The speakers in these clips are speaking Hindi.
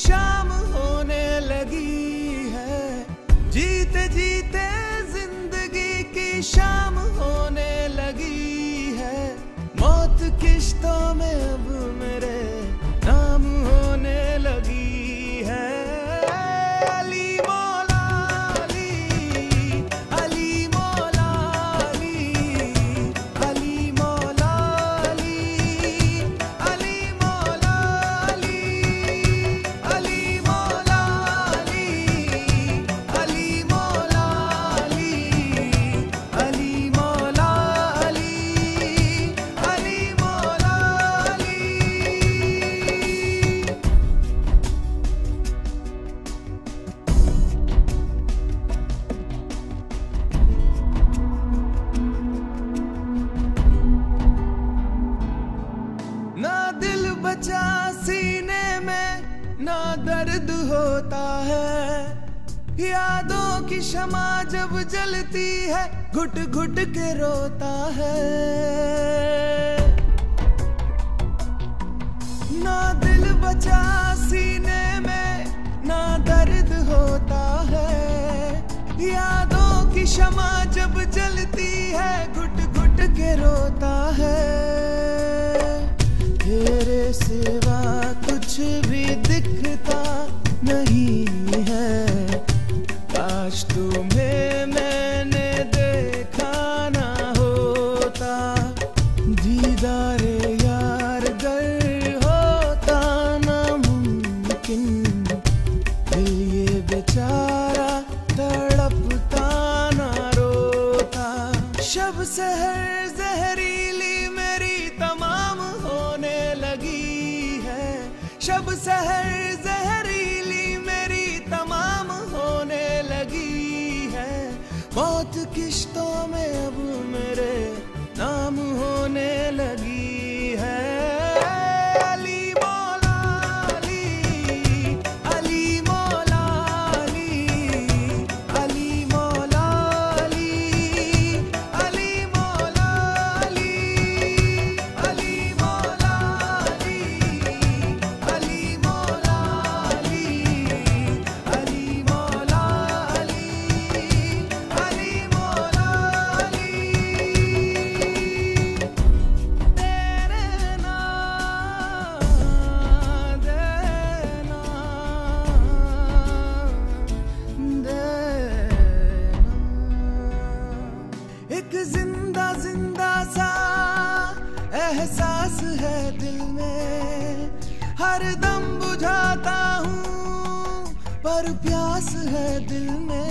Shama यादों की क्षमा जब जलती है, घुट घुट के रोता है। ना दिल बचा सीने में, ना दर्द होता है। यादों की क्षमा जब जलती है, घुट घुट के रोता है। दिल ये बेचारा तड़पता ना शब सहर जहरीली, मेरी तमाम होने लगी है। शब सहर में हर दम बुझाता हूँ, पर प्यास है दिल में।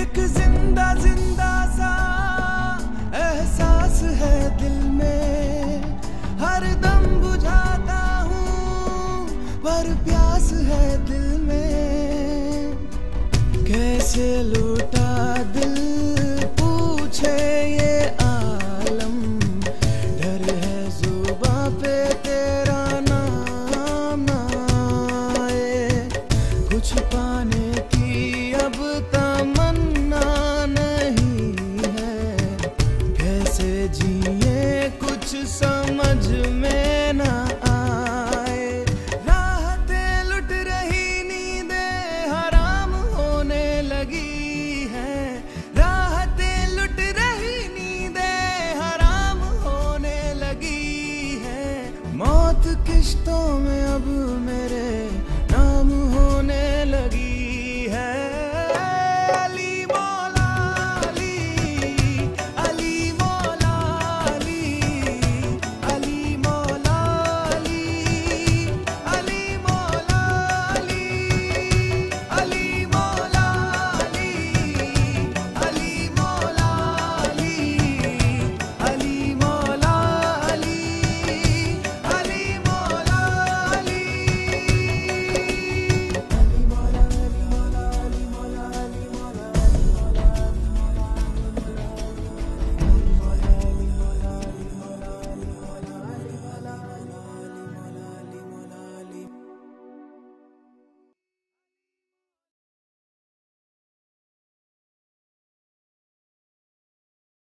एक ज़िंदा ज़िंदा सा एहसास है दिल में। हर दम बुझाता हूँ, पर प्यास है दिल में। कैसे लूटा जिए कुछ समझ में ना